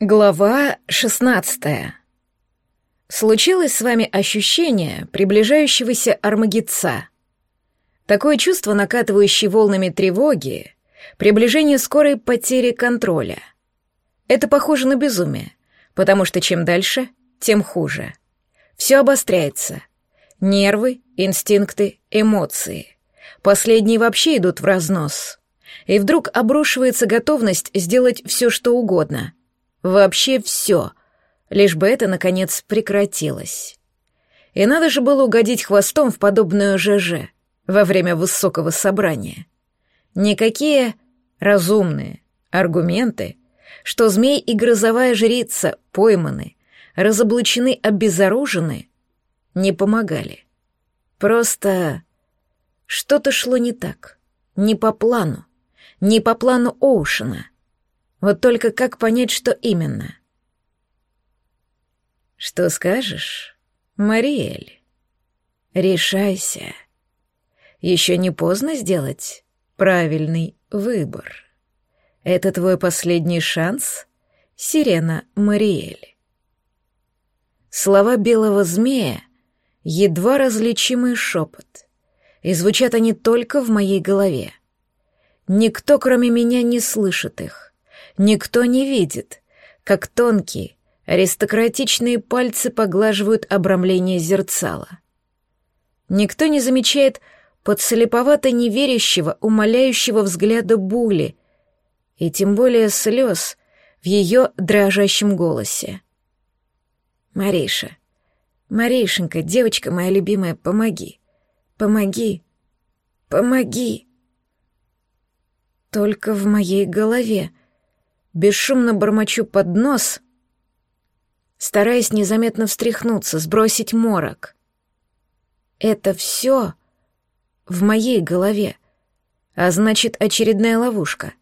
Глава 16. Случилось с вами ощущение приближающегося армагедца. Такое чувство, накатывающее волнами тревоги, приближение скорой потери контроля. Это похоже на безумие, потому что чем дальше, тем хуже. Все обостряется. Нервы, инстинкты, эмоции. Последние вообще идут в разнос. И вдруг обрушивается готовность сделать все, что угодно — Вообще все. Лишь бы это, наконец, прекратилось. И надо же было угодить хвостом в подобную ЖЖ во время высокого собрания. Никакие разумные аргументы, что змей и грозовая жрица пойманы, разоблачены, обезоружены, не помогали. Просто что-то шло не так, не по плану, не по плану Оушена — вот только как понять, что именно? Что скажешь, Мариэль? Решайся. Еще не поздно сделать правильный выбор. Это твой последний шанс, Сирена Мариэль. Слова белого змея — едва различимый шепот, и звучат они только в моей голове. Никто, кроме меня, не слышит их. Никто не видит, как тонкие, аристократичные пальцы поглаживают обрамление зерцала. Никто не замечает подслеповато неверящего, умоляющего взгляда Були, и тем более слез в ее дрожащем голосе. «Мариша, Маришенька, девочка моя любимая, помоги, помоги, помоги!» Только в моей голове — бесшумно бормочу под нос, стараясь незаметно встряхнуться, сбросить морок. Это все в моей голове, а значит, очередная ловушка.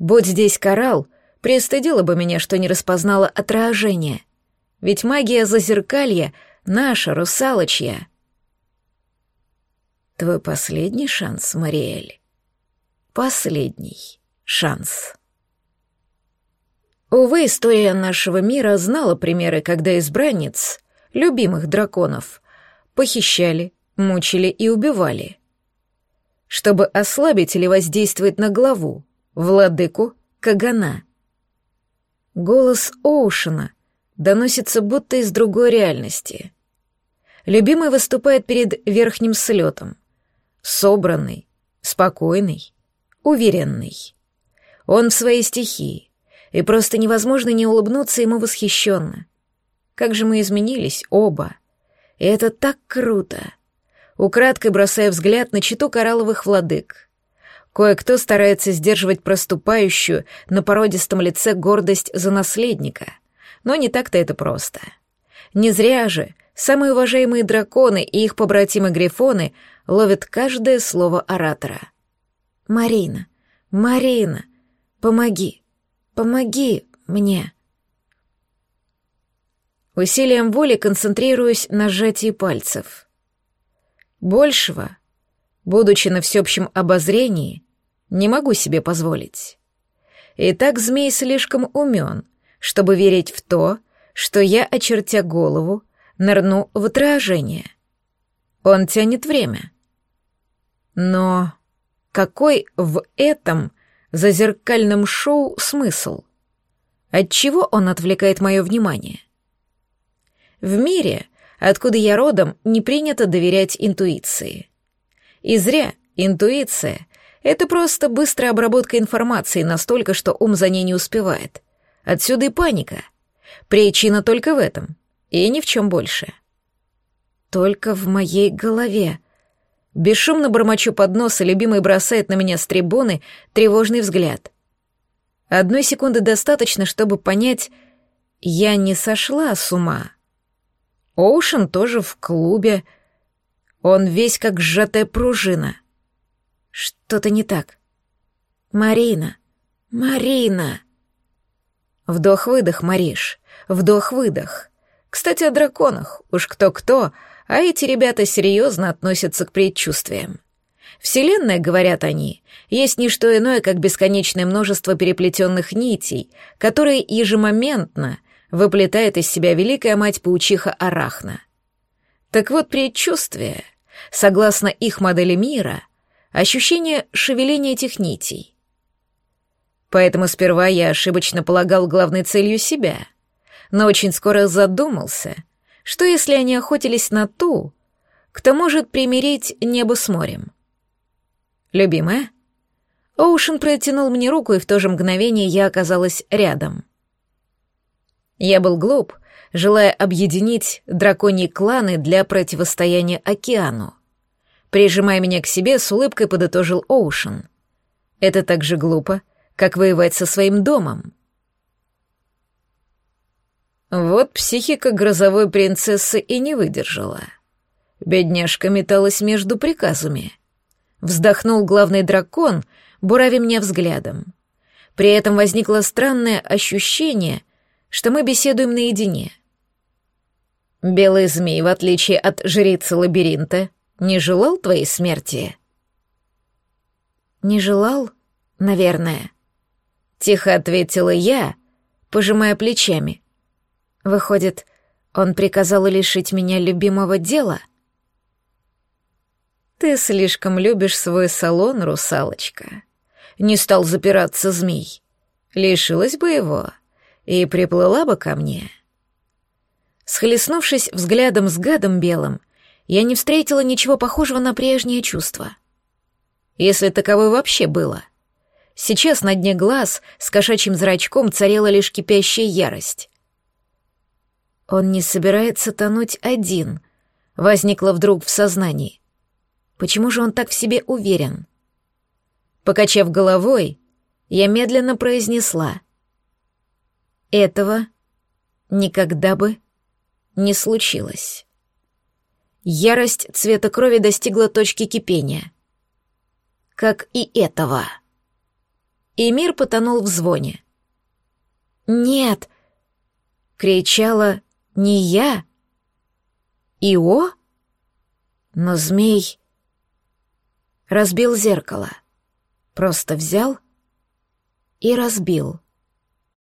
Будь здесь коралл, пристыдило бы меня, что не распознала отражение. Ведь магия зазеркалья — наша, русалочья. Твой последний шанс, Мариэль. Последний шанс. Увы, история нашего мира знала примеры, когда избранниц, любимых драконов, похищали, мучили и убивали. Чтобы ослабить или воздействовать на главу, владыку Кагана. Голос Оушена доносится будто из другой реальности. Любимый выступает перед верхним слетом. Собранный, спокойный, уверенный. Он в своей стихии — и просто невозможно не улыбнуться ему восхищенно. Как же мы изменились оба. И это так круто. Украдкой бросая взгляд на читу коралловых владык. Кое-кто старается сдерживать проступающую на породистом лице гордость за наследника. Но не так-то это просто. Не зря же самые уважаемые драконы и их побратимы-грифоны ловят каждое слово оратора. «Марина, Марина, помоги!» Помоги мне. Усилием воли концентрируюсь на сжатии пальцев. Большего, будучи на всеобщем обозрении, не могу себе позволить. И так змей слишком умен, чтобы верить в то, что я, очертя голову, нырну в отражение. Он тянет время. Но какой в этом за зеркальным шоу смысл? Отчего он отвлекает мое внимание? В мире, откуда я родом, не принято доверять интуиции. И зря интуиция — это просто быстрая обработка информации настолько, что ум за ней не успевает. Отсюда и паника. Причина только в этом, и ни в чем больше. Только в моей голове — Бесшумно бормочу под нос, и любимый бросает на меня с трибуны тревожный взгляд. Одной секунды достаточно, чтобы понять, я не сошла с ума. Оушен тоже в клубе. Он весь как сжатая пружина. Что-то не так. Марина, Марина. Вдох-выдох, Мариш, вдох-выдох. Кстати, о драконах. Уж кто-кто, а эти ребята серьезно относятся к предчувствиям. Вселенная, говорят они, есть не что иное, как бесконечное множество переплетенных нитей, которые ежемоментно выплетает из себя великая мать-паучиха Арахна. Так вот, предчувствие, согласно их модели мира, ощущение шевеления этих нитей. Поэтому сперва я ошибочно полагал главной целью себя, но очень скоро задумался, что если они охотились на ту, кто может примирить небо с морем. «Любимая?» Оушен протянул мне руку, и в то же мгновение я оказалась рядом — я был глуп, желая объединить драконьи кланы для противостояния океану. Прижимая меня к себе, с улыбкой подытожил Оушен. Это так же глупо, как воевать со своим домом. Вот психика грозовой принцессы и не выдержала. Бедняжка металась между приказами. Вздохнул главный дракон, буравя меня взглядом. При этом возникло странное ощущение — что мы беседуем наедине. Белый змей, в отличие от жрицы лабиринта, не желал твоей смерти? Не желал, наверное. Тихо ответила я, пожимая плечами. Выходит, он приказал лишить меня любимого дела? Ты слишком любишь свой салон, русалочка. Не стал запираться змей. Лишилась бы его — и приплыла бы ко мне. Схлестнувшись взглядом с гадом белым, я не встретила ничего похожего на прежнее чувство. Если таковое вообще было. Сейчас на дне глаз с кошачьим зрачком царела лишь кипящая ярость. Он не собирается тонуть один, возникло вдруг в сознании. Почему же он так в себе уверен? Покачав головой, я медленно произнесла. Этого никогда бы не случилось. Ярость цвета крови достигла точки кипения. Как и этого. И мир потонул в звоне. «Нет!» — кричала не я. Ио? Но змей разбил зеркало. Просто взял и разбил.